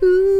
Ooh.